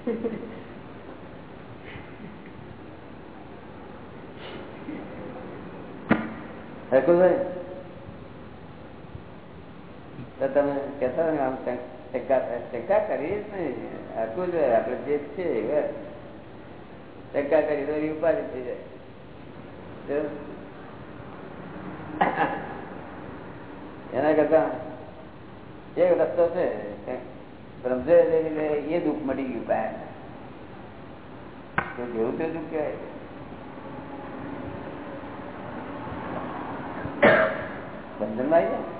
તમે કેતા આમ શંકા કરીએ જ નહીં. હરકું જ આપડે જે છે શંકા કરી તો ઉપાધિ થઈ જાય. એના કરતા એક રસ્તો છે. સમજે એ દુઃખ મળી ગયું કાય જેવું તે દુઃખ કહેવાય બંધનમાં આવી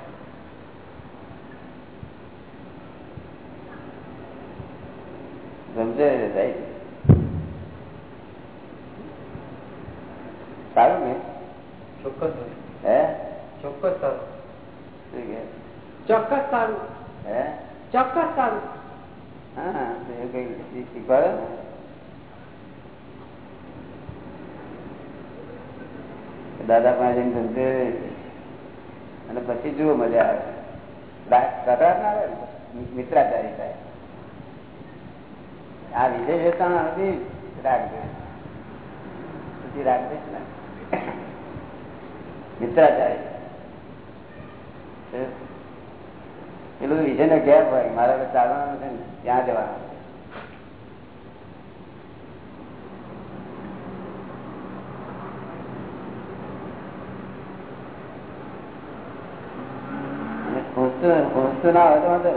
સમજે થાય સારું ને ચોક્કસ હે ચોક્કસ સારું શું કે ચોક્કસ સારું હે ચોક્કસ સારું. દાદા પાસે ધંધે અને પછી જુઓ, મજા આવે. કકડાટ ના આવે મિત્રાચારી થાય. આ વેચાણ હતી રાખજે પછી રાખજે ને. મિત્રાચારી પેલું વિજય ને ગેપ હોય. મારે ચાલવાનું છે ને, ત્યાં જવાનું પૂછતું ના હોય તો વાંધો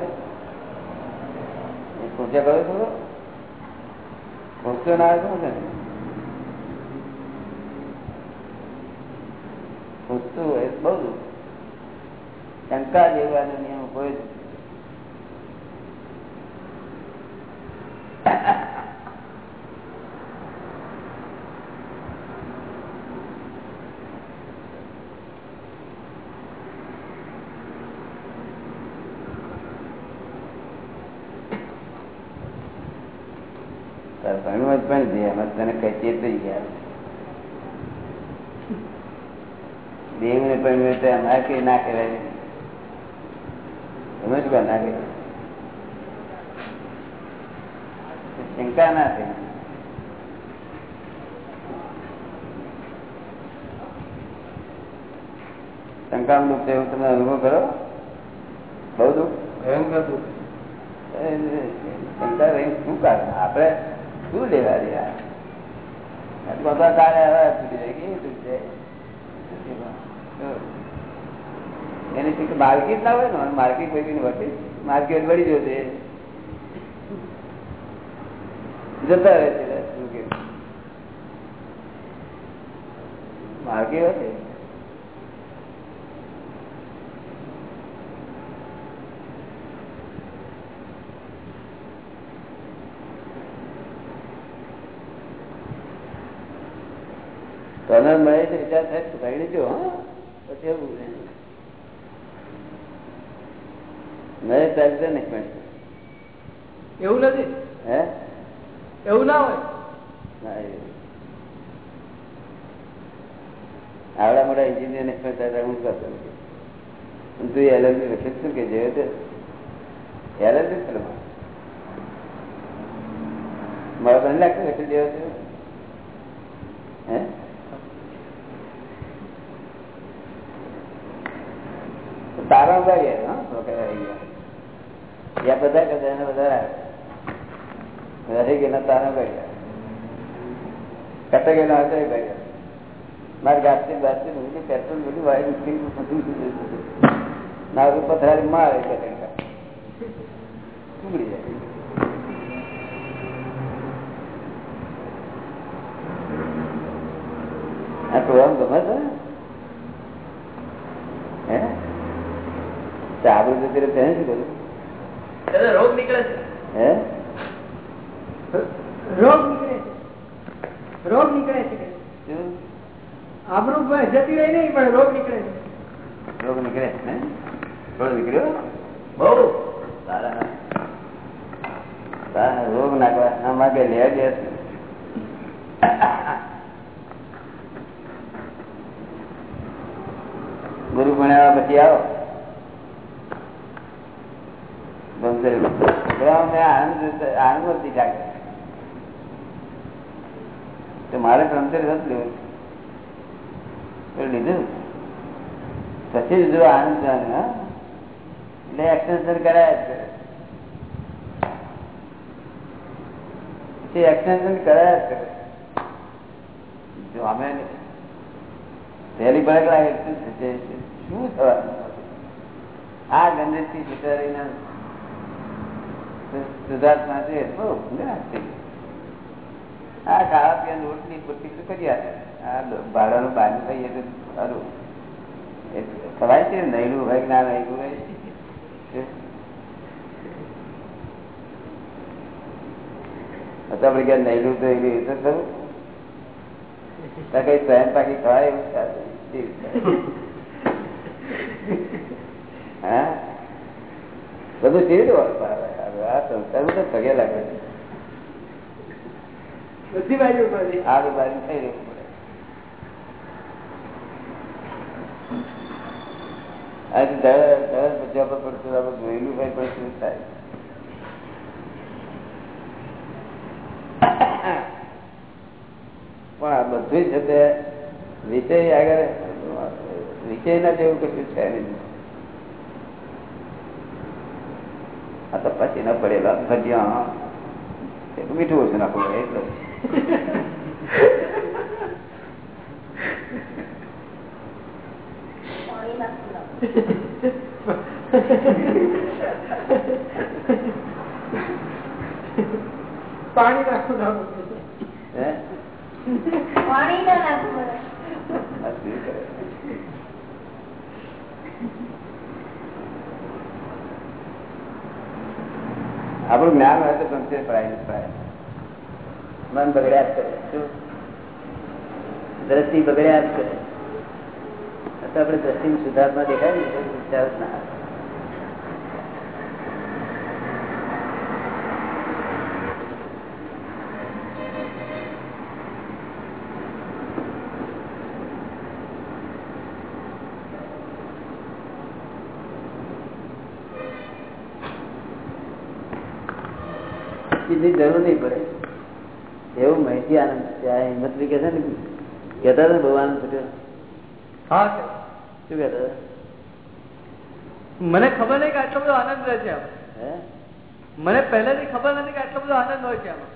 ના હોય તો વાંધો નહીં. પૂછતું બઉ શંકા જેવા નિયમ કોઈ ભણવું જ પણ છે એમાં તને કઈ ચેતરી ગયા દેવ ને પણ ના કે ના કહેવાય સમજ ના કહેવાય શંકા ના થઈ શંકાનું દુઃખ એવું તમે અનુભવ કરો બહુ દુઃખ ભયંકર દુઃખ શંકા રહી શું કારણ આપડે શું લેવા રહ્યા માર્કેટ ના હોય ને માર્કેટ કોઈ વચ્ચે માર્કેટ વળી જશે જતા રહે છે. માર્કેટ હતી તને મળે છે વિચાર થાય તો કઈ પછી એવું નરે ચાલશે નહીં પણ એવું નથી? હે? એવું ના હોય? આવડા મોટા એન્જિનિયર ને પણ હું કરતો તું એલર્જી લખી શું કે જેવો તે? એલર્જી છે મારા? બને લાગતું લખી દેવા છે. હે? તારા ઉગાડીએ ગયા. બધા કરતા એને તારા ઉગાડ્યા કટા ગયેલા હતા એ ગાડ્યા મારે આ પ્રોગ્રામ ગમે છે? હે? આબુ જતી રહે તેને શું કરું રોગ નીકળે છે. હે? રોગ નીકળે છે. રોગ નીકળે છે આબરૂ જતી રહી નહીં પણ રોગ નીકળે છે. રોગ નીકળે ને? રોગ નીકળ્યો? બહુ. તારા તારા રોગ નાખવા ગુરુ ભણ્યા પછી આવો છોકરાઓને આનંદ આનંદ નથી લાગે તો મારે બ્રહ્મચર્ય નથી લીધું. પછી જો આનંદ એટલે એક્સટેન્શન કરાય છે એક્સટેન્શન કરાય જ કરે. જો અમે પહેલી પડે શું થવાનું? આ ગંદકી સુધારીને સુધાર્થમાં છે. આ ખાવા પીવાની રોટલી પૂરતી શું કરી આ ભાડાનું બાજુ થઈએ તો સારું. ખવાય છે નૈલું હોય ના નૈલું હોય આપડે ક્યાં નૈલું તો એવી રીતે થયું કઈ સ્વયં પાકી ખવાય એવું હા? બધું કેવી રીતે આ સંસાર તો પગે લાગે બધી બાજુ આ બાજુ થઈ બચ્ચા પર પડતું આપણે જોયેલું પણ શું થાય? પણ આ બધું છે તે વિષય આગળ વિષય ના જેવું કશું છે નહીં. આ તો પછી ન પડેલા ભજીયા મીઠું ઓછું નાખવું એટલે. પાણી નાખવું પાણી ના નાખવું આપણું જ્ઞાન હોય તો સંશય પ્રાય મન બગડ્યા જ કરે. શું? દ્રષ્ટિ બગડ્યા જ કરે. આપણે દ્રષ્ટિ સુધારમાં દેખાય ને, વિચાર ના ની જરૂર નહીં પડે. એવું માહિતી આનંદ છે. આ બી કે છે ને કહેતા હતા ભગવાન છૂટ્યો હા શું કહેતા મને ખબર નહીં કે આટલો બધો આનંદ રહે છે મને પહેલાથી ખબર નથી કે આટલો બધો આનંદ હોય છે આમાં.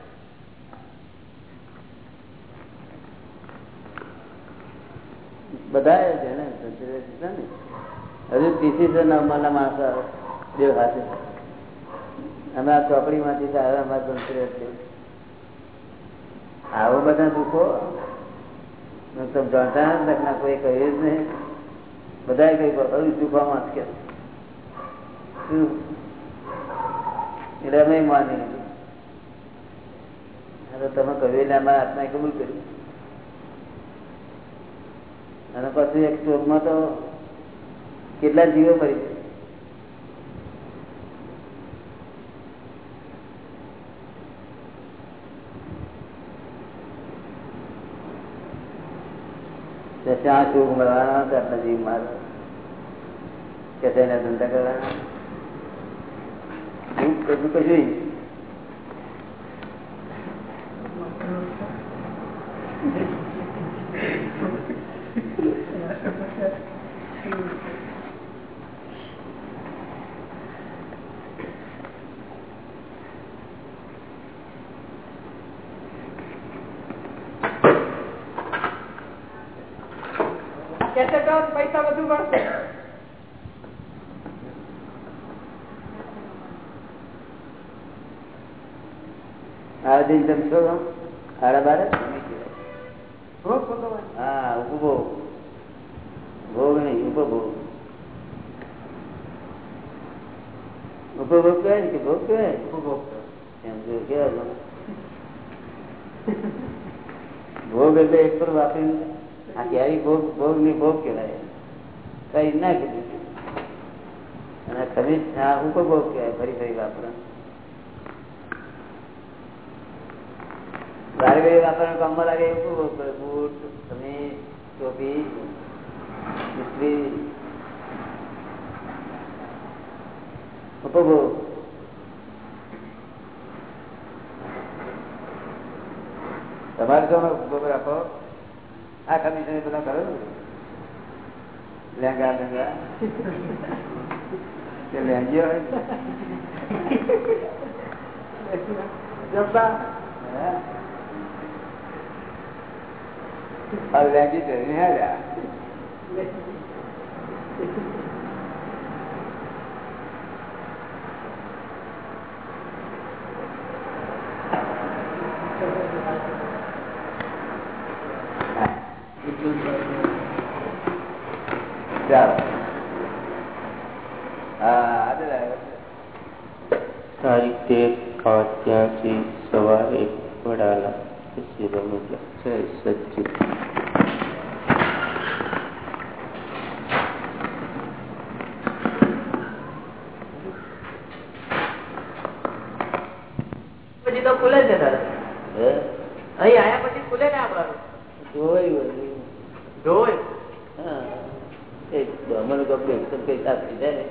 બધા છે ને. હજુ ત્રીસી માણસો દેવ હાથે. અમે આ ચોપડી માંથી આવે બધા દુઃખો? તમે જાણતા નથી કોઈ કહ્યું જ નહીં. બધા કહ્યું હજુ દુઃખોમાં જ કે. એટલે અમે માની લીધું. તમે કહ્યું એટલે અમારા આત્માએ કબૂલ કર્યું. અને પછી એક સ્ટોકમાં તો કેટલા જીવો મરી ત્યાં સુખ મળવાના આટલા જીવ મારો કે તેને ધંધા કરવાના? કશું કશું પૈસા બધું મળશે આ દિન તમે છો? સાડા બાર? ભોગ હા ઉપભોગ. ભોગ નહીં ઉપભોગ. ઉપભોગ કહેવાય કે ભોગ કહેવાય? એમ જો કેવા ભોગ એટલે એક પર વાપરીને આ ક્યારેય ભોગ ભોગની ભોગ કહેવાય. કઈ ના કીધું. અને આ ઉપભોગ કહેવાય ફરી ફરી વાપરે વારે ઘડી વાપરવાનું કામમાં લાગે એવું ઉપભોગ કરે બૂટ ખમીજ ટોપી ઇસ્ત્રી ઉપભોગ તમારે તો ઊભો રાખો આ કમિશન બધા કરો. લેંગા લેંગા. કે લેંગી હોય. જબ્બા. હે? આ લેંગી છે ને હેર્યા ચાલો હા આજે લાવ્યો છે. તારીખ તેર પાંચ ત્યાંસી સવારે વડાલા પછી રમેલા જય સચિત પછી તો ખુલે છે દાદા હે? અહીં આયા પછી ખુલે ને આપવાનું જોયું બધું. જોઈ હા. એ બ્રાહ્મણ કપડે એકદમ કઈ સાફ થઈ જાય ને.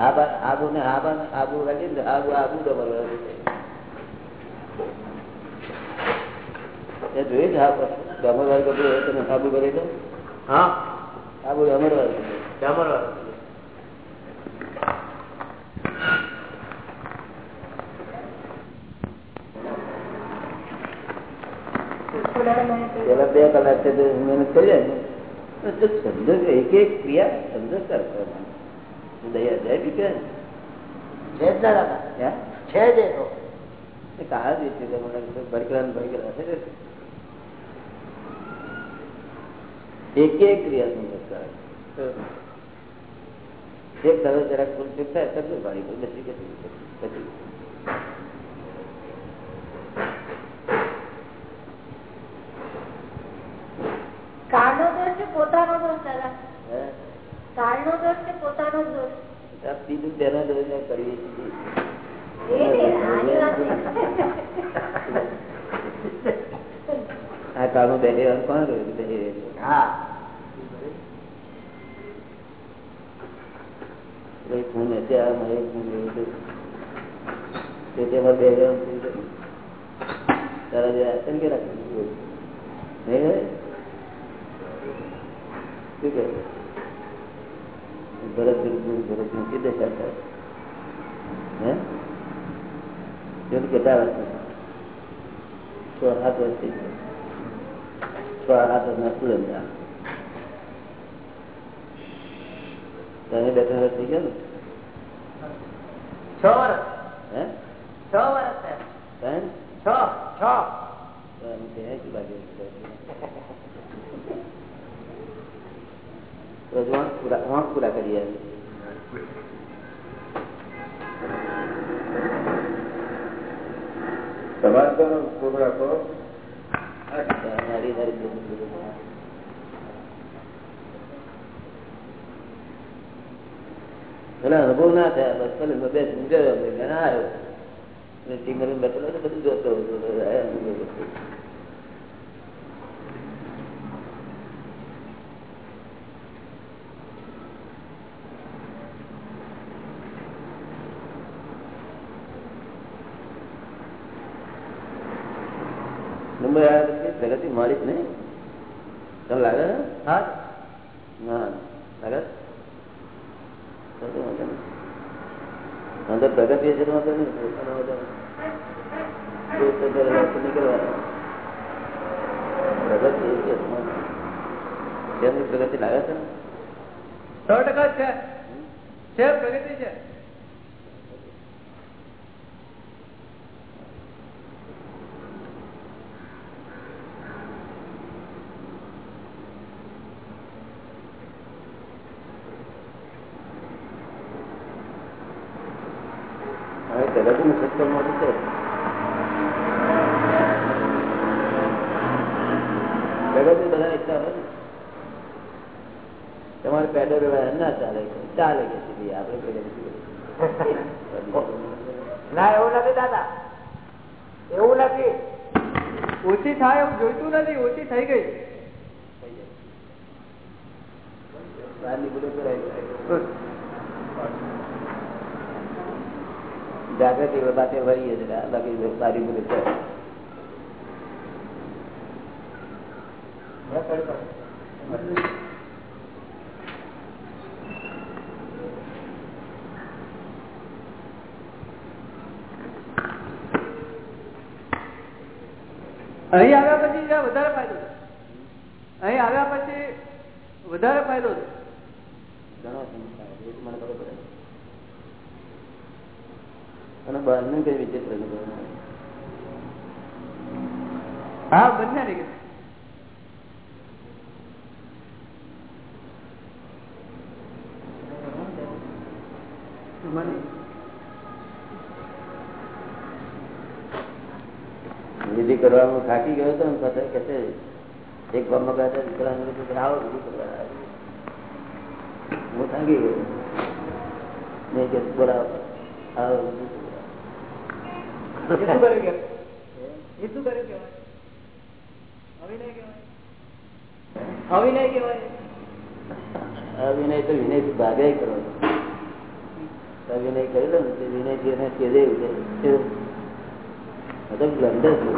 આબા- આબુ ને આબા ને આબુ રાખી ને આબુ આબુ ડબલ હોય છે. એ જોઈ જ હા બ્રાહ્મણ વાળું કપડું હોય તમે આબુ કરી દો હા આબુ બ્રાહ્મણ વાળું કપડું. ડામર પેલા બે કલાક છે તો મહેનત કરી જાય ને તો સમજો કે એક એક ક્રિયા સમજો કરતો દયા જાય બી કે છે જ ના દાદા હે? છે જ એ તો એ કાળ દિવસે તો મને ભડકેલા ને ભડકેલા છે ને. એક એક ક્રિયા સમજો કરે એક તરફ જરાક ફૂલ થાય પાડી દો. બેસી કે પછી. કાળનો દોષ કે પોતાનો દોષ દાદા? હે? કાળનો દોષ કે પોતાનો દોષ? આ બીજું તેના દોષને કરીએ છીએ. આ બેઠી વાર કોણ? હા કોઈ ખૂન હશે આ એવું છે. તે તેમાં બે. તારા જે આસન કે રાખેલું? નહીં? શું કહે? ભરત ભરત મૂકી દે સાથે. હે? કેટલા વર્ષ છ સાત વર્ષ. તમે બેઠા વર્ષ થઈ ગયા ને? છ વર્ષ હે? છ વર્ષ છ છ. પૂરા પૂરા કરીએ. તમારે તો ખૂબ રાખો હારી હારી બધું બધું. પેલા અનુભવ ના થયા, બસ પેલું બે સમજાયો ઘણા આવ્યો અને સિંગલ બેઠેલો બધું જોતો. મુંબઈ આવ્યા પ્રગતિ મળી જ નહીં તમને લાગે છે? હા ના લાગે છે? તો તો વાંધો નહીં. અંદર નીકળવાની. પ્રગતિ છે તો વાંધો નહીં. કેમની પ્રગતિ લાગે છે? સો ટકા છે, પ્રગતિ છે હવે પ્રગતિનું સત્ય મોટું છે પ્રગતિ બધા ઈચ્છા હોય ને. તમારે પેડલ વ્યવહાર ના ચાલે ચાલે કે સીધી આપણે પ્રગતિ કરીએ. ના એવું નથી દાદા એવું નથી ઓછી થાય એવું જોઈતું નથી ઓછી થઈ ગઈ. બહારની ભૂલો કરાય જાય. જાગૃતિ બાતે વળીએ છે બાકી સારી ભૂલો છે અહીં આવ્યા પછી વધારે ફાયદો છે અહીં આવ્યા પછી વધારે ફાયદો છે અને બહારનું કઈ અનુભવ હા બંને ને મને વિધિ કરવામાં થાકી ગયો હતો ને પછી કે છે એક ગામમાં ગયા હતા દીકરાને કીધું કે આવો વિધિ કરવા આવ્યો. હું થાકી ગયો. મેં કે બોલાવો. આવો વિધિ કરવા. એ શું કરે કે? એ શું કરે કહેવાય અવિનય કહેવાય. અવિનય કહેવાય. આ વિનય તો વિનયથી ભાગે કરો આ વિનય કરી લો ને તે વિનયથી એને કેદે ઉઠે છે આ તો બ્લન્ડર છે.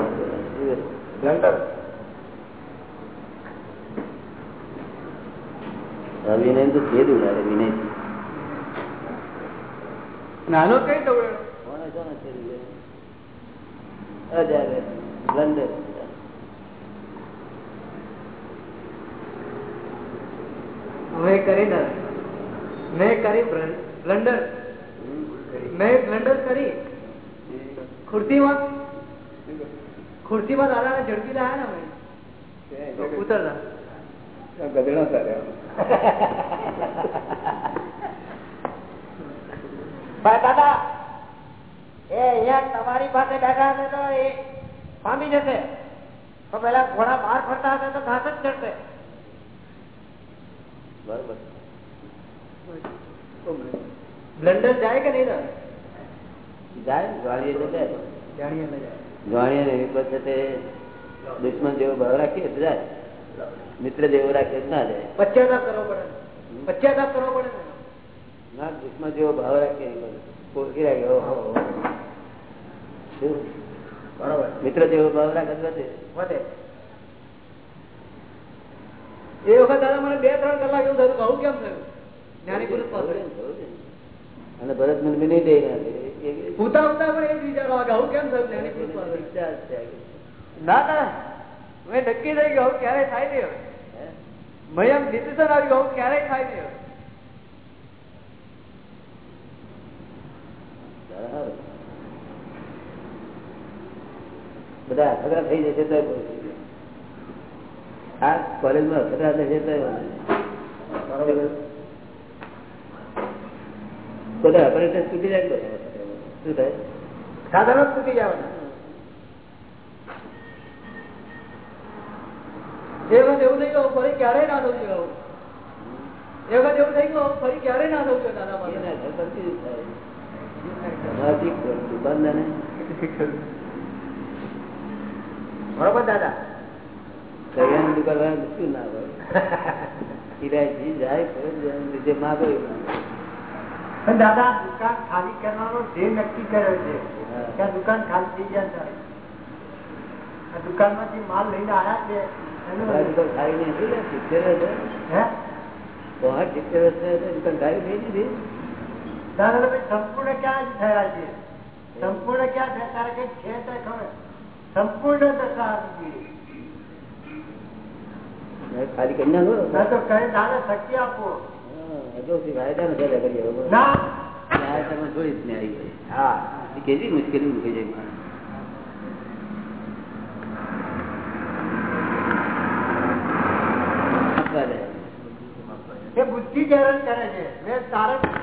વિનય તો છેદ ઉડાડે વિનય. નાનો કઈ દોડેલો કોને કોને છેદ બ્લન્ડર મેં કરી ના મેં કરી બ્લન્ડર મેં બ્લન્ડર કરી. ખુરશીમાં ખુરશીમાં દાદાને ઝડપી લાયા ને અમે ઉતરતા. ગધેડા ચાલ્યા ભાઈ દાદા એ અહીંયા તમારી પાસે બેઠા હશે તો એ પામી જશે. તો પેલા ઘોડા બહાર ફરતા હશે તો ઘાસ જ ચડશે. બરોબર. બ્લન્ડર જાય કે નહીં જાય જાય ને, વાળીએ તો જાય જાણીએ ન જાય તે દુશ્મન જેવો ભાવ રાખીએ તો જાય. મિત્ર જેવો રાખીએ તો ના જાય. પશ્ચાતાપ કરવો પડે પશ્ચાતાપ કરવો પડે ના. દુશ્મન જેવો ભાવ રાખીએ. ઓળખી રાખે? બરોબર. મિત્ર જેવો ભાવ રાખે વધે. વધે. એ વખત દાદા મને બે ત્રણ કલાક એવું થયું કે આવું કેમ થયું? જ્ઞાની પુરુષ પાસે અને ભરત મને નહીં દઈ પૂતા ઉતા પણ એ જ વિચારો આવે આવું કેમ થયું? છે. ના ના. મેં નક્કી થઈ ગયો ક્યારે થાય નહીં હવે. હે? મેં એમ ડિસિઝન આવી ગયો ક્યારે થાય નહીં હવે. બધા અખતરા થઈ જશે તો આ કોલેજમાં ઝઘડા થઈ જશે તો બધા ઓપરેટર છૂટી જાય શું થાય? સાધનો જ જવાના. એ વખત એવું થઈ ગયું ફરી ક્યારેય ના થવું જોઈએ એ વખત એવું થઈ ગયું ફરી ક્યારેય ના થવું જોઈએ દાદા એ પાસે ના થાય, પછી જ થાય. તમારાથી દુકાનદારને. બરોબર દાદા? કરિયાણાની દુકાન શું ના હોય? કિરાયથી જાય ફરે લીધે માગે. પણ દાદા દુકાન ખાલી કરવાનો જે નક્કી કર્યો છે ત્યાં દુકાન ખાલી થઈ ગયા છે. દુકાનમાંથી માલ લઈને આવ્યા છે. સંપૂર્ણ ક્યાં થયા છે? સંપૂર્ણ ક્યાં થયા? તારે કઈ છે ખબર. સંપૂર્ણ દશા ખાલી કરી નાખો. તો કહે દાદા શક્તિ આપો. કેવી મુશ્કેલી મૂકી જાય. બુદ્ધિ કરે છે.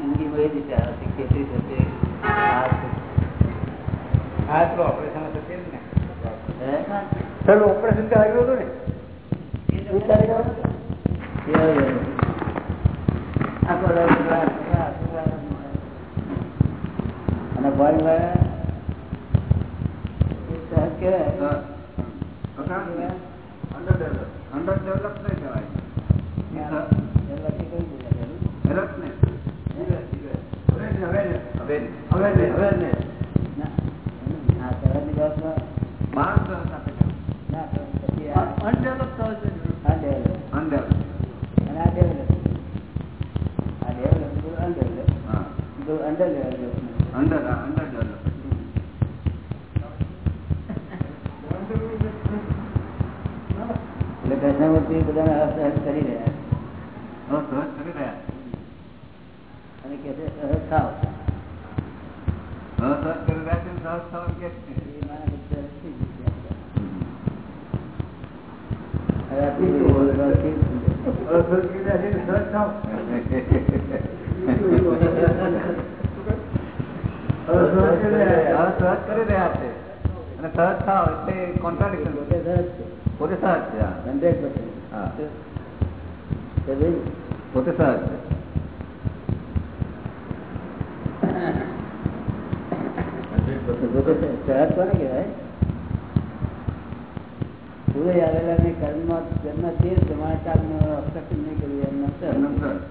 જિંદગીમાં એ વિચાર કેટલી થશે ને સર ઓપરેશન કરાવ્યું અંડર ડેવલપ નહીં કહેવાય ડેવલપ નહીં માણસ અંડેવલપ થયો છે ભરત કોને કહેવાય. પૂરે આવેલા ને કર્મ જન્મ તે સમાચારનું અક્ષર નહીં કર્યું એમ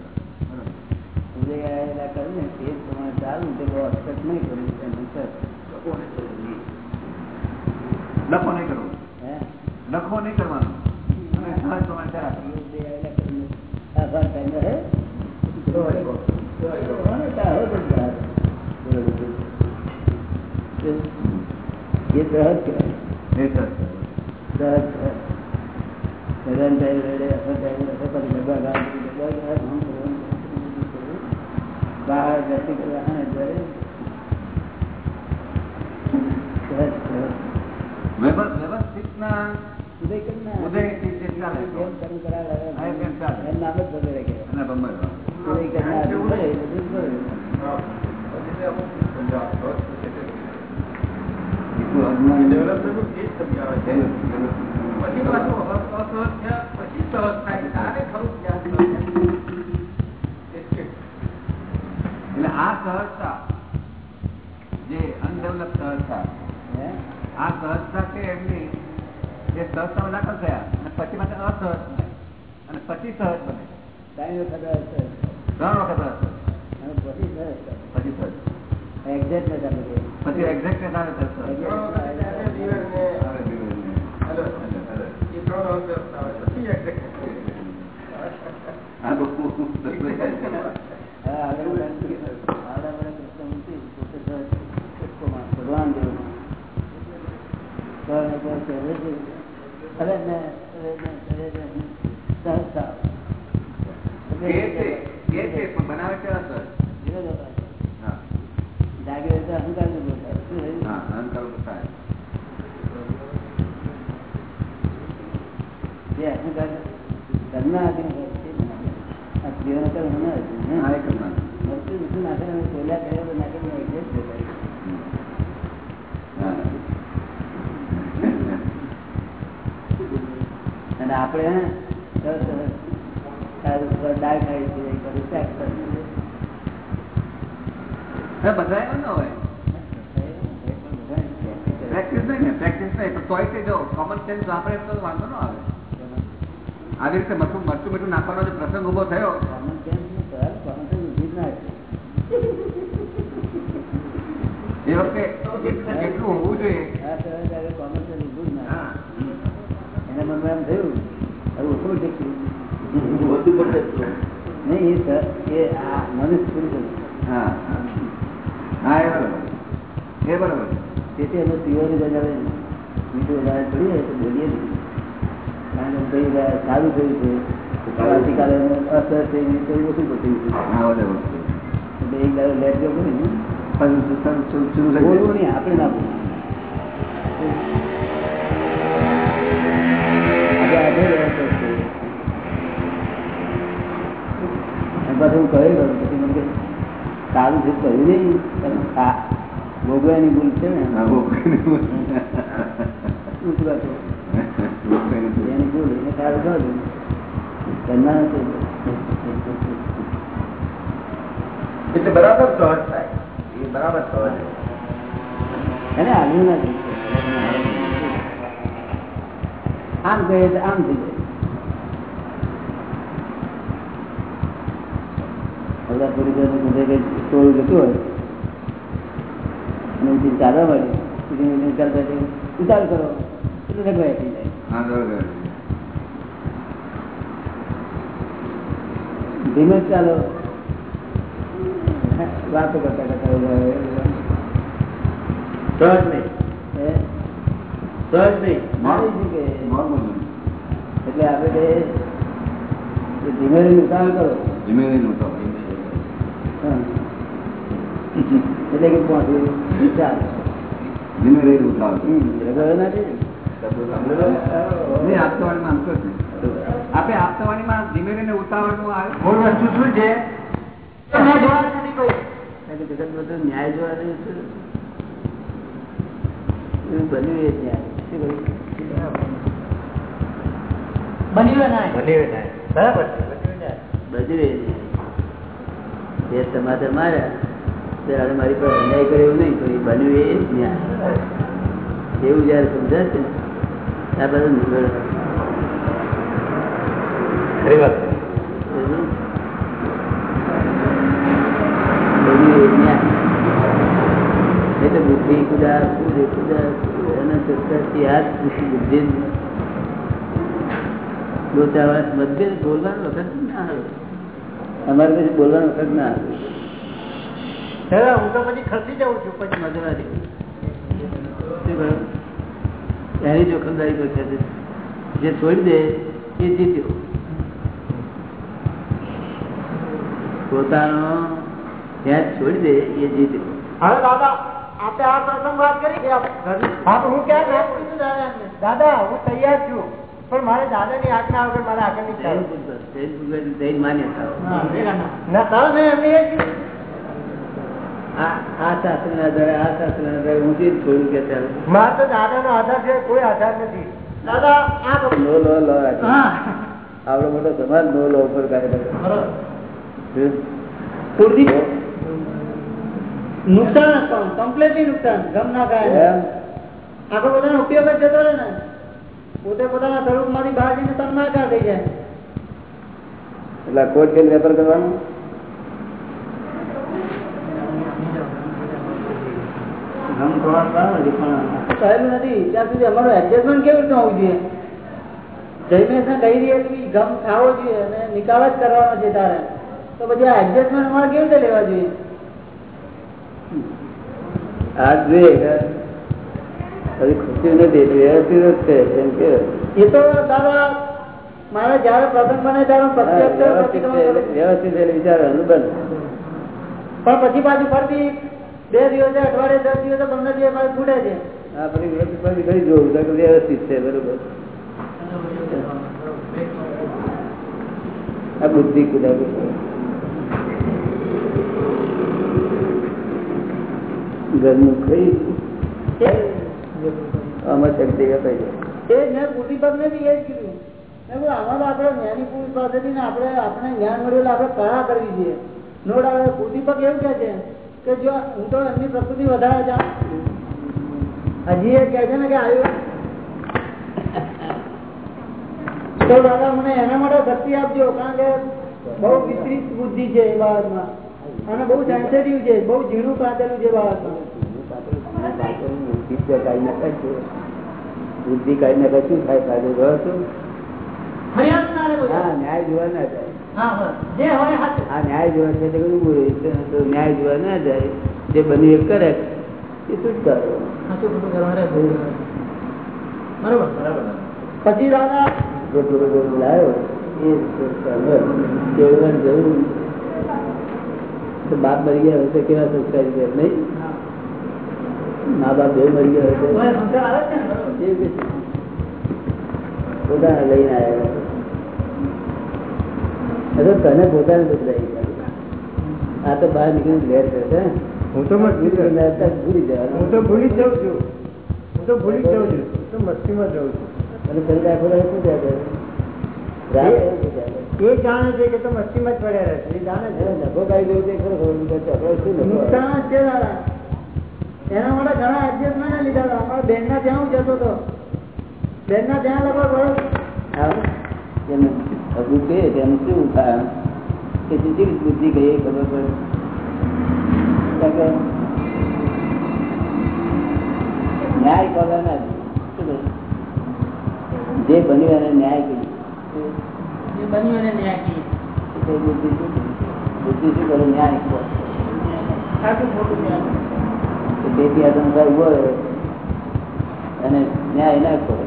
ત્રણ વખત પછી એક્ઝેક્ટ નતા પછી એક્ઝેક્ટ નતા ભગવાન દેવ. અરે મેં સહજતા જાગ્યો અહંકાર નો અહંકાર જે અહંકાર કરના આધીન આ જીવન કર મને વસ્તુ વસ્તુ નાખે પહેલા કહ્યું તો નાખે મેં એડજસ્ટ અને આપણે આવી. રીતે મથું મરચું મીઠું નાખવાનો જે પ્રસંગ ઊભો થયો કોમન સેન્સ એ વખતે કેટલું હોવું જોઈએ. કોમન સેન્સ ઉભું જ ના એના મનમાં એમ થયું ઓછું વધુ પડે જ નહીં સર એ આ મનુષ્ય હા હા. એ બરાબર. એ બરાબર. તેથી અમે પીવાની બજાવે મીઠું વધારે પડીએ તો બોલીએ કારણ કે ભાઈ સારું થયું છે આવતીકાલે અસર થઈ ગઈ તો ઓછું પતી ગયું એટલે એક દાડો લેટ ગયો ને. આપણે ના બોલવું પછી હું કહી ગયો પછી મને સારું છે કહ્યું નહીં. ભોગવાની ભૂલ છે ને. હા, શું એની ભૂલ એને સારું કહ્યું કરનાર એટલે બરાબર સહજ થાય. એ બરાબર સહજ એને આવ્યું નથી. આમ કહે આમ થઈ જાય. થોડી વાર બધે ટોળું જતું હોય. અને ઉઠીને ચાલવા ઉઠીને ચાલતા ઉતાર કરો. એટલે રગવાઈ થઈ જાય. ધીમે ચાલો. વાતો કરતા કરતા સહજ નહીં? સહજ નહીં. મારી છે. કે એટલે આપણે ધીમે ધીમે ઉતાવળ કરો. ધીમે ધીમે તો હા. એટલે કે પહોંચ્યું ચાલ ધીમે રહીને ઉતાવળ હમ, રગડો ના છે ને? તો જ નહીં. આપે આપતાવાણીમાં ધીમે રહીને ઉતાવળનું આવે મૂળ વસ્તુ શું છે? કે ન્યાય જોવા રહ્યું છે. એવું બન્યું એ ન્યાય શું? બન્યું ના બની ના બરાબર એ બે તમારે માર્યા ત્યારે મારી પર અન્યાય કરે એવું નહીં પણ એ બન્યું એ જ ન્યાય. એવું જયારે સમજાય ને આ બધું નિર્ભર ખરી વાત. બુદ્ધિ કુદા કુદે કુદા અને સત્તાથી હાથ બુદ્ધિ દો ચાર વર્ષ મતભેદ બોલવાનો વખત ના આવ્યો અમારે પછી બોલવાનો વખત ના આવે. હું તો પછી ખસી જાઉં છું પછી મધવાદી શું કહ્યું? એની જોખમદારી પર છે? જે છોડી દે એ જીત્યો. પોતાનો ત્યાં છોડી દે એ જીત્યો. હવે દાદા આપણે આ પ્રસંગ વાત કરી કે હા તો હું ક્યાં ના પૂછું દાદાને. દાદા હું તૈયાર છું. પણ મારે દાદાની આજ્ઞા વગર મારે આગળ નહીં જૈન ચાલવું. પુસ્તક, જૈન પુસ્તકની જૈન માન્યતાઓ ના સર મેં એમની એ જ કીધું. આ આ શાસ્ત્રના આધારે આ શાસ્ત્રના આધારે હું ચીજ છોડું કે ચાલે. મારે તો દાદાનો આધાર છે કોઈ આધાર નથી. દાદા આ બધું- નો લો લો રાખે હા. આવડો મોટો સમાજ નો લો ઉપર નુકસાન કમ્પ્લેટલી નુકસાન. ગમ ના થાય આપડે બધાનો ઉપયોગ જ જતો રહે ને. પોતે પોતાના સ્વરૂપમાંથી બહાર જઈને તન્માકાર થઈ જાય. એટલે કોઈ કોટ કેમ વેપાર કરવાનો? ગમ ખોવાનું બરાબર છે, પણ કહેલું નથી ત્યાં સુધી અમારું એડજસ્ટમેન્ટ કેવી રીતે હોવું જોઈએ? જૈમેશને કહી દઈએ કે ભઈ ગમ ખાવો જોઈએ અને નિકાલ જ કરવાનો છે તારે. તો પછી આ એડજસ્ટમેન્ટ અમારે કેવી રીતે લેવા જોઈએ? આ જોઈએ કે હજી ખુશી નથી વ્યવસ્થિત જ છે એમ કે એ તો દાદા મારે જયારે પ્રસંગ બને ત્યારે હું હા, પ્રત્યક્ષ વ્યવસ્થિત પ્રતિક્રમણ છે, કરું છું. વ્યવસ્થિત એટલે વિચારવાનું બંધ પણ પછી પાછું ફરતી બે દિવસે અઠવાડિયે દસ દિવસે પંદર દિવસ મારે છૂટે છે. આ ફરી વ્યવસ્થિત ફરી ફરી જોવું તો વ્યવસ્થિત છે બરોબર. આ બુદ્ધિ કુદા ઘરનું ખાઈ. આમાં શક્તિ કપાઈ જાય એ મેં બુદ્ધિપક ને બી એ જ કીધું. મેં આમાં આપણે જ્ઞાની પુરુષ પાસેથી ને આપણે આપણે જ્ઞાન મળેલા આપણે કળા કરવી જોઈએ. નો ડાઉટ બુદ્ધિપક એવું કે છે. કે જો હું તો એમની પ્રકૃતિ વધારે જાણ. હજી એ કહે છે ને કે આવ્યું તો દાદા મને એના માટે શક્તિ આપજો કારણ કે બહુ વિસ્તૃત બુદ્ધિ છે એ બાબતમાં અને બહુ સેન્સિટિવ છે બહુ ઝીણું પાતેલું છે બાબતમાં બુદ્ધિ કાઢીને ને શું? થાય ફાયદો ગયો છું ન્યાય જોવા ના જાય. આ ન્યાય જોવા છે તે ઉભું રહે તો ન્યાય જોવા ના જાય જે બન્યું એ કરે એ છુટકારો સાચું ખોટું કરવા રહે. બરોબર? બરાબર. પછી દાદા જે પૂરો લાવ્યો એ છુટકારો. કેળવવાની જરૂર. નથી. તો બાપ મરી ગયા હોય તો કેવા સંસ્કારી છે? નહીં? મા બાપ બે મરી ગયા હોય કોઈ સંસ્કાર આવે જ છે ને? બરોબર. તો એ બી છે. પોતાને લઈને આવ્યા અરે તને પોતાને દુઃખ રહી આ તો બહાર નીકળીને ઘેર છે હું તો ભૂલી જવાનું. હું તો ભૂલી જાઉં છું. હું તો ભૂલી જાઉં છું. તો મસ્તીમાં જાઉં છું. અને આખો શું? એ જાણે છે કે તો મસ્તીમાં જ પડ્યા રહે છે જાણે છે. નફો કાઢી દેવું તે ખરો ખબર? નુકસાન છે દાદા. એના માટે ઘણા એડજસ્ટમેન્ટ લીધા હતા. અમારા બેન ના ત્યાં હું જતો હતો. બેન ના ત્યાં લગભગ વર્ષ આવો. કે તેનું શું થાય કે બીજી બુદ્ધિ કહીએ ખબર પડે કારણ કે ન્યાય કરવા ના જોઈએ. શું કહે? જે બન્યું એને ન્યાય કહીએ જે બન્યું એને ન્યાય. તો એ બુદ્ધિ શું? બુદ્ધિ શું કરે ન્યાય. સાચું ખોટું ન્યાય. તેથી આ સંસાર ઊભો અને ન્યાય ના કરે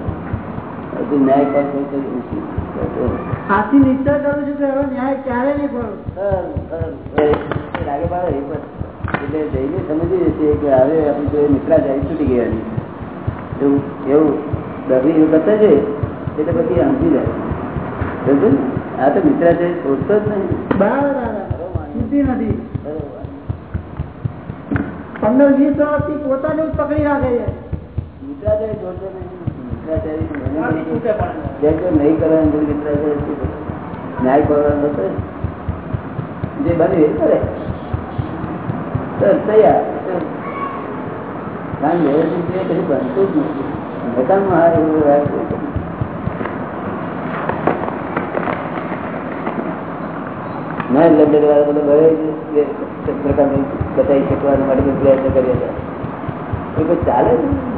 હજુ ન્યાય કરશો તો ઊંચી કરશો. આથી નિશ્ચય કરું છું કે હવે ન્યાય ક્યારે નહીં. એ લાગે પાડે એટલે જઈને સમજી જશે કે હવે આપણે જો મિત્રા જાય છૂટી ગયા એવું એવું દસી વખત છે? એટલે પછી સમજી જાય. સમજ્યો ને? આ તો મિત્રા છે શોધતો જ નહીં. બરાબર નથી. પંદર વીસ વર્ષથી પોતાને જ પકડી રાખે છે. મિત્રા જાય નહીં. નહીં. કરવાનું જે બન્યું એ કરે તૈયાર કારણ વ્યવસ્થિત છે કશું બનતું જ નથી મકાનમાં આ એવું ના લંડન વાળા બધા છે કે બતાવી શકવા માટે પ્રયત્ન કર્યા હતા એ કોઈ ચાલે ને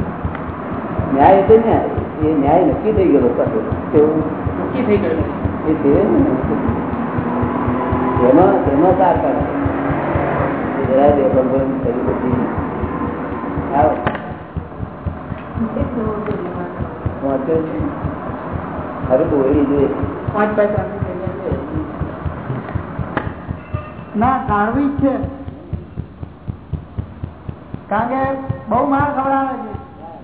ન્યાય એટલે ન્યાય એ ન્યાય નક્કી થઈ ગયો પાછો કેવું? નક્કી થઈ ગયું એ છે એમાં એમાં સાર કાઢે. એ જરા કરી બધી. આવો પહોંચ્યો છે હવે તો વળી જોઈએ. પાંચ પૈસા ના જ છે. કારણ કે બહુ માર ખવડાવે છે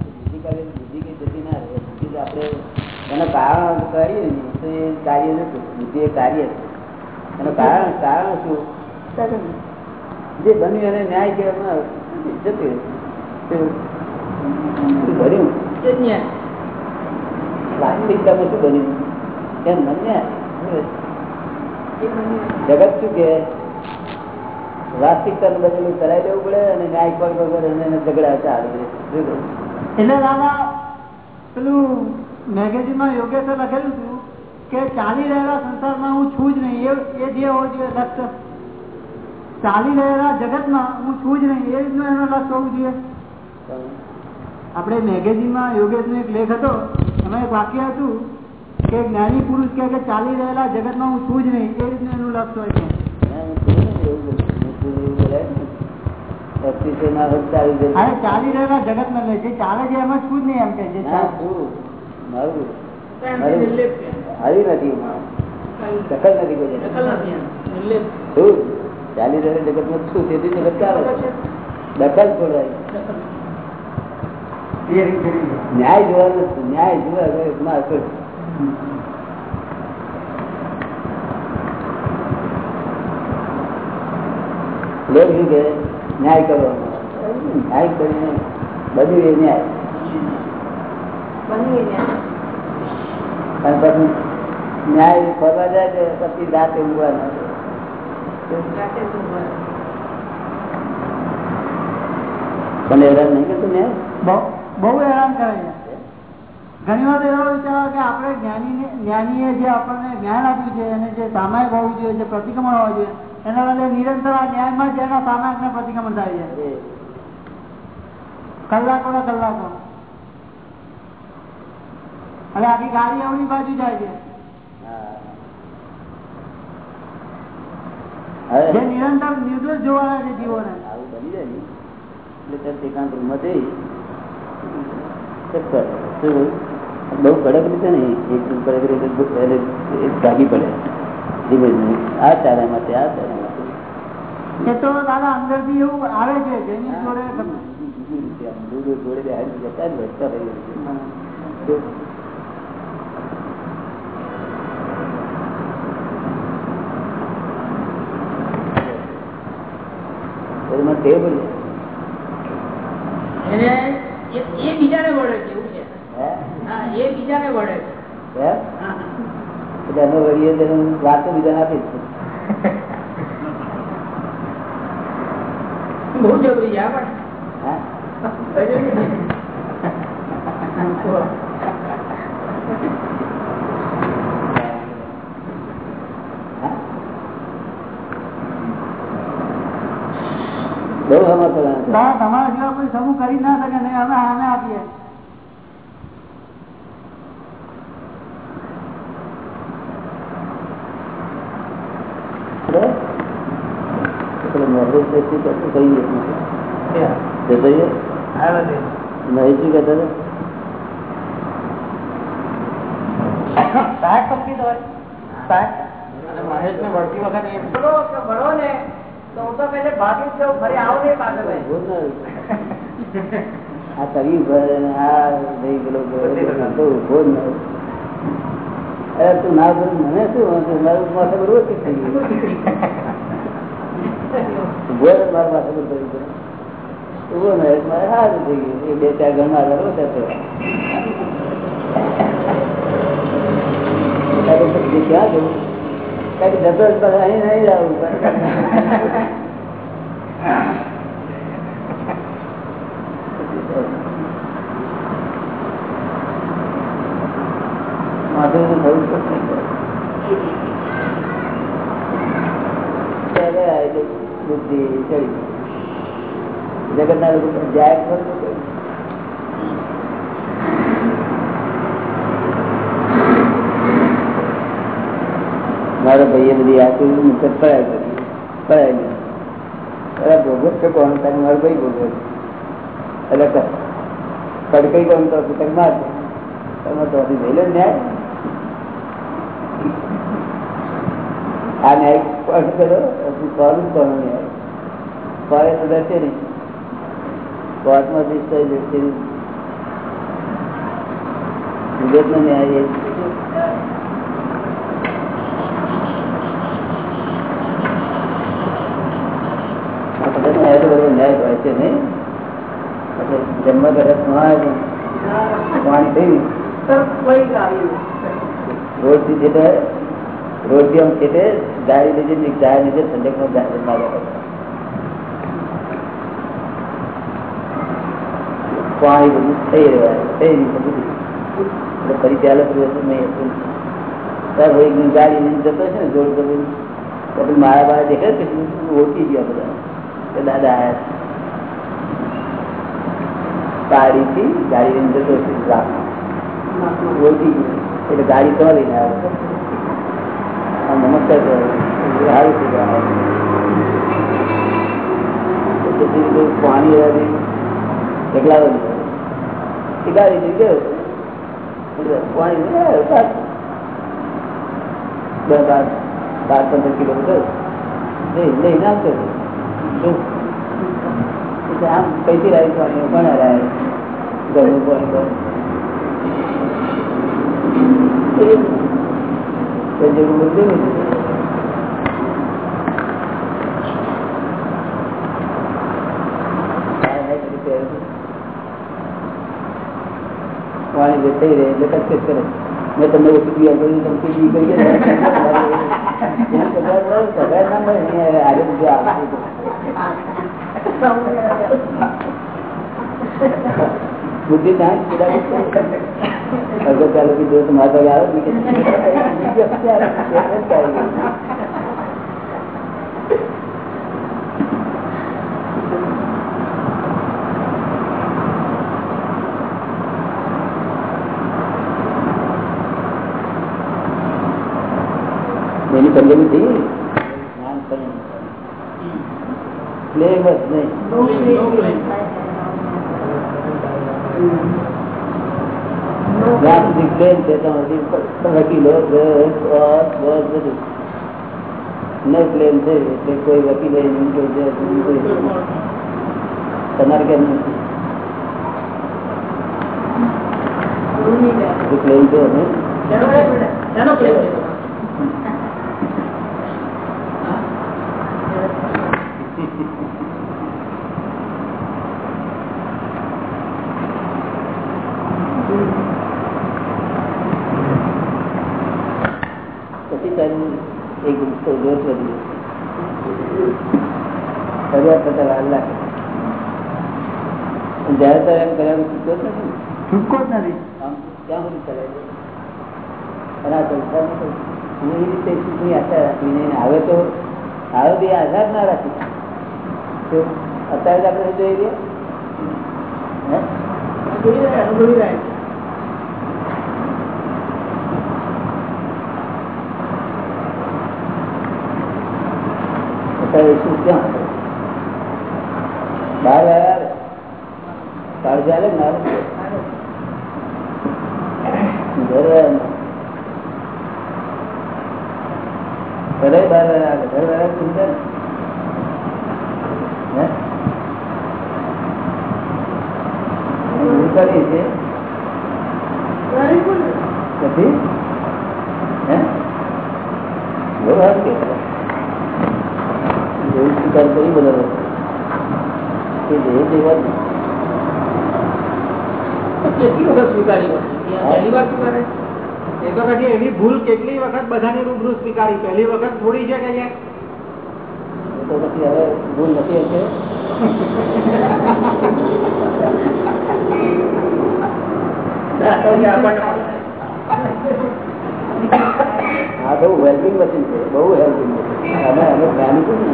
બુદ્ધિ કરે બુદ્ધિ કઈ જતી રહે આપણે એનું કારણ કરીએ ને તો એ કાર્ય નથી બુદ્ધિ એ કાર્ય છે. એનું કારણ કારણ શું? જે બન્યું એને ન્યાય કહેવામાં જતું ભર્યું એ જ ન્યાય. વાસ્તવિકતામાં શું બન્યું? એમ મને જગત શું કે વાસ્તવિકતા બદલું કરાવી દેવું પડે અને ન્યાય કોણ કોણ કરે? ઝઘડા ચાલે એટલે દાદા પેલું મેગેઝિનમાં યોગેશે લખેલું હતું કે ચાલી રહેલા સંસારમાં હું છું જ નહીં. એ જે હોવું જોઈએ લક્ષ્ય ચાલી રહેલા જગતમાં હું છું જ નહીં. એ રીતનું એનો લક્ષ્ય હોવું જોઈએ. આપણે મેગેઝિનમાં યોગેશનો એક લેખ હતો. એમાં એક વાક્ય હતું કે જ્ઞાની પુરુષ કે ચાલી રહેલા જગતમાં હું છું જ નહીં. એ રીતનું એનું લક્ષ્ય હોય છે. ને ચાલી જશે. અરે ચાલી રહેલા જગતમાં લે જે ચાલે છે એમાં છું નહીં એમ કે જે ના, ચાલે. શું? મારું એમ કે નિર્લેપ છે. હારી નથી દખલ નથી કોઈ જગ્યાએ. દખલ નથી એમ. નિર્લેપ. શું? ચાલી રહેલા જગતમાં શું તેથી જગત ચાલે દખલ છોડાય ન્યાય જોવાનો છે. ન્યાય જોવા લોક શું કહે ન્યાય કરવાનો ન્યાય કરીને બધું એ ન્યાય. અને પછી ન્યાય ફરવા જાય તો પછી રાતે ઊંઘવાનો. પણ હેરાન નહીં કરતું ન્યાય? બહુ- બહુ હેરાન કરે છે. ઘણી વાર એવો વિચાર કે આપણે જ્ઞાની જ્ઞાનીએ જે આપણને જ્ઞાન આપ્યું છે અને જે સામાયિક હોવું જોઈએ જે પ્રતિક્રમણ હોવું જોઈએ એના બદલે નિરંતર આ ન્યાયમાં જ એના સામાયિક ને પ્રતિક્રમણ થાય છે. કલાકો ને કલાકો. અને આખી ગાડી એવડી બાજુ જાય છે. જે નિરંતર નિર્દોષ જોવાના છે જીવોને. આવું બની જાય ને. એટલે એકાંત રૂમમાં જઈ. બહુ કડક રીતે નહીં. એક કડક રીતે ભાગી પડે. ધીમે ધીમે આ ચાલે માટે આ ચાલે માટે તો દાદા અંદરથી એવું આવે છે જેની જોડે બીજી રીતે આમ દૂર દૂર જોડે જતા જ વધતા રહી છે. એટલે મને ટેવ પડી એને એ એ બીજાને વળે છે એવું છે જાય. હા એ બીજાને વળે છે હે? હે? હા. એટલે તેને હું એનું બીજાને આપીશ બહુ હા બહુ તમારા જેવા કોઈ સમૂહ કરી ના શકે નહીં અમે આને આપીએ છે. પેલો મહેશ વ્યક્તિ કરતો કહીએ તે કહીએ મહેશ શું કહેતા હતા બોલો કે વળો ને તો હું તો પહેલે ભાગી જ જાઉં ફરી આવો નહીં પાછળ ભાઈ. ભૂલ ના હોય. આ તવી ભરે ને આ થઈ ગયેલો તો ઊભો જ ના હોય. અરે તું ના ભરું મને શું વાંધો? મારું માથે પર ઓછી થઈ ગયું ઊભો રહે ને મારા માથે પર એટલે મારે સારું થઈ ગયું. બે ચાર ગણમાં આગળ પછી ક્યાં જવું? કઈ જતો અહીં નહીં જવું માથું તો થવું જ પડશે. ત્યારે આ એટલે બુદ્ધિ ચડી જગતના લોકો પણ જાય ખરું તો કઈ. મારા ભાઈએ બધી પડાય નહીં અરે ભોગવત છે કોણ? તારે મારો ભાઈ ભોગવત એટલે ક- કડકઈ કોણ તો તારે માર તમે તો હજી વહેલો જ ન્યાય. આ ન્યાય કોણ કરો? હજી કોનું કોનો ન્યાય? કોરે તો જ છે. આ બધાનો ન્યાય તો બરોબર ન્યાય હોય છે નહીં? એટલે જન્મ ઘટક પાણી થઈ. રોડથી જેટે રોડથી આમ ખેતે ગાડી લીધે ને ગાય લીધે ઠંડક નો માર્યા પાણી બધું થઈ રહ્યા થઈ રહ્યું છે બધું. એટલે ફરી ચાલે બધું નહીં હતું. ત્યારે ભાઈ ગાડી લઈને જતો છે ને જોડ કરી તો પછી મારા બાર દેખાય કે ઓળખી ગયા બધા. કે દાદા આયા ગાડી છે ઓળખી એટલે ગાડી તો લઈને આવ્યો નમસ્કાર કરો. સારું થઈ પાણી એકલા ગાડી ગયો. પાણી. દસ બાર બાર પંદર કિલોમીટર. નહીં નહીં હતો. શું? એટલે આમ કઈથી રાય પાણી પણ રાય ઘરનું પાણી પણ એ જેવું બધું પાણી જે થઈ રહે એટલે કચકચ કરે. મેં તમને ઓછી આપી તમે પીડી કરી બુદ્ધિ ના ચાલો કે જો આવે ને કે બધું સમજેલું થઈ ગયું? જ્ઞાન પણ ક્લેમ જ નહીં જ્યાં સુધી ક્લેમ છે ત્યાં સુધી વકીલો જજ, કોર્ટ, બસ બધું નો ક્લેમ છે એટલે કોઈ વકીલ નહીં, કોઈ જજ નહીં, કોઈ તમારે કેમ નથી ક્લેમ છે ને શેનો claim છે? પછી તારી એક ગુસ્સો જોશ વધી ફરિયાદ વાર લાગે. જયારે તારે એમ કર્યા છૂટકો જ નથી છૂટકો જ નથી. આમ ક્યાં સુધી ચલાય આ સંસાર હું એ રીતે સુખની આશા રાખી નહીં. આવે તો આવે બી આશા જ ના રાખી. તો અત્યારે જ આપણે જોઈ રહ્યા અનુભવી રહ્યા, અનુભવી રહ્યા. અત્યારે શું ક્યાં? બહાર આવ્યા કાળજી આવે ને ઘરે. ઘરે બહાર ઘરે આવ્યા ચિંતા ને હે? ભૂલ કરી છે પછી હે બહુ સારું કહેવાય. એવું સ્વીકાર કરી બધા લોકો કે જે જેવા જ. કેટલી વખત સ્વીકારી હોય? પહેલી વાર સ્વીકારે? એ તો કદી એવી ભૂલ કેટલી વખત બધાની રૂબરૂ સ્વીકારી. પહેલી વખત થોડી છે કે ભૂલ નથી હશે. હા બહુ હેલ્પિંગ મશીન છે બહુ હેલ્પિંગ મશીન અમે અમે જ્ઞાની છે ને.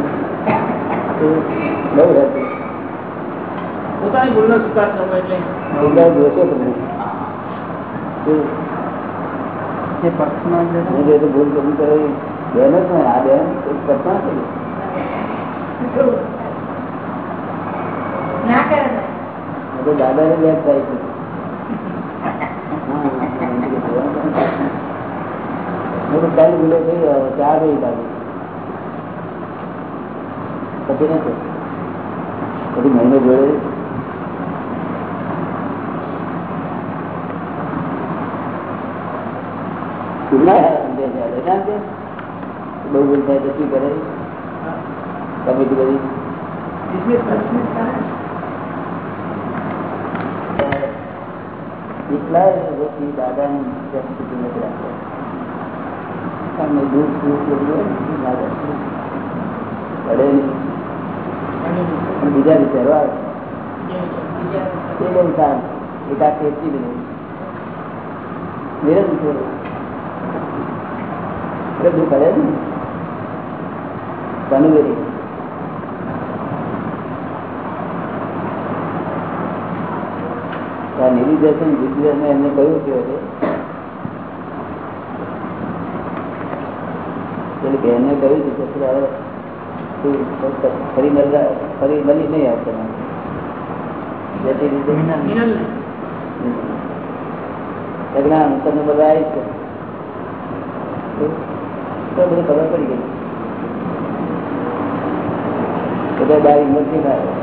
બહુ હેલ્પિંગ પોતાની ભૂલનો સ્વીકાર કરવો એટલે. બધા જોશે પણ નહીં. તો જે પક્ષમાં જે હું જે તો ભૂલ કબૂલ કરે એ બેન જ ને આ બેન કોઈ પક્ષમાં છે ના કરે ને. હું તો દાદાને યાદ થાય છે હા, હું તો કાલે ભૂલો થઈ ગયો ચા ગઈ બાજુ પછી નથી પછી મહિનો જોડે ના સમજે છે, હવે ના સમજે? બહુ ભૂલ થાય તો શું કરે? કમિટી બધી. Dismiss કરે. એટલા પછી દાદાની જ્યાં સુધી નથી રાખતા. તમને દૂધ દૂધ લેવું હોય ને, દાદા પડે નહીં. અને બીજા વિચારો આવે એ બહુ સારું એક આ ટેસ્ટી બી નહીં વિરજ વિચારો એટલે બધું કરે ને? ધનુવેરી આ નિરીદર્શન વિદ્યાને એમને કહ્યું કે બહેને કહ્યું છે કે હવે ફરી મળતા ફરી મળી નહીં આવશે જેથી રીતે અજ્ઞાન તમને બધા આવીશ બધું ખબર પડી ગઈ. બધા બાર નહીં થાય